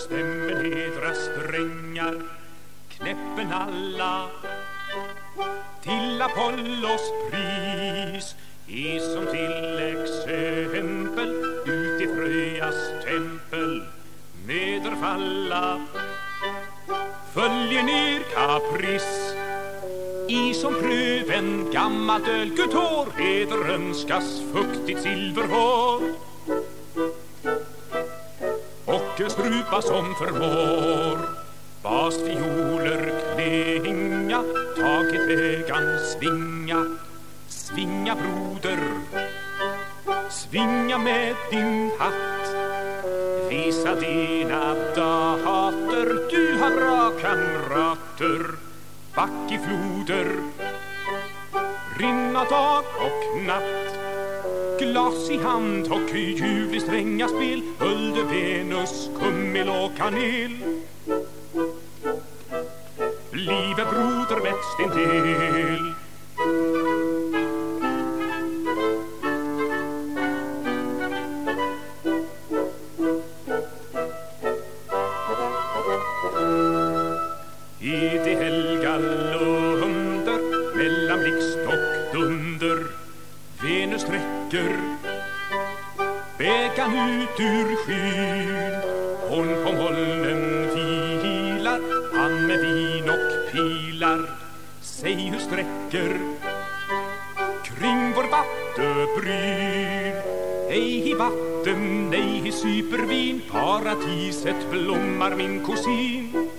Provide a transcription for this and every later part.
stämmen hedra strängar knäppen alla. Till Apollos pris I som till exempel ut i Fröjas tempel nederfalla följer ner kapris i som pröven gammalt ölgult hår heder önskas fuktigt silverhår mycket strupa som förmår. Basfioler klinga taget vägan svinga. Svinga broder svinga med din hatt. Visa dina dater du har bra kamrater back i floder Rinna dag och natt. Glas i hand och ljuvligt stränga spel Hulde, Venus, kummel och kanel Livet, broder växt intill. I det helga lunder mellan blick bäkan ut ur skyn. Hon på molnen filar, han med vin och pilar. Säg hur sträcker kring vår vattenbryn? Ej i vatten, nej i supervin Paradiset blommar min kusin.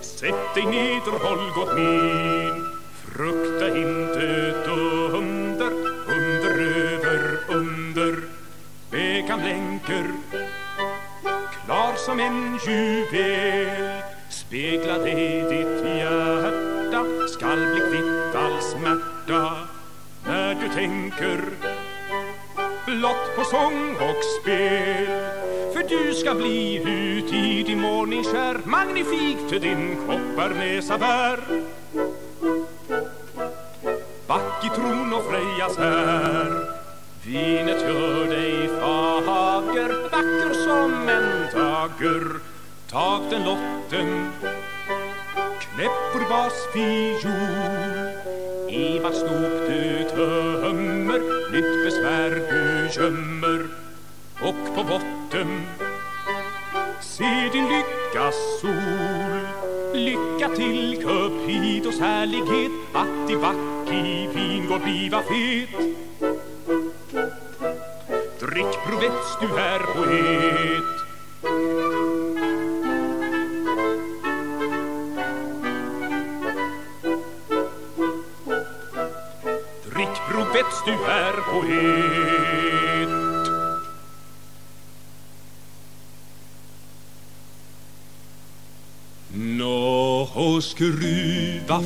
Sätt dig ned, håll gott min Frukta inte dunder Bäkan blänker Klar som en juvel. Spegla det ditt hjärta Skall bli kvitt all smärta. När du tänker blott på sång och spel. För du ska bli ut i din morning kär Magnifikt din kopparnäsa bär. Back i tron och Frejas här. Vinet gör dig fager Vacker som en dager Tag den lotten Knäpp vår basfiol i vart snop du tömmer Nytt besvär du gömmer. Och på botten Se din lyckas sol. Lycka till Cupidos härlighet Att i back i vingård bliva fet. Drick provets du är poet. Drick provets du är poet. Nå, skruva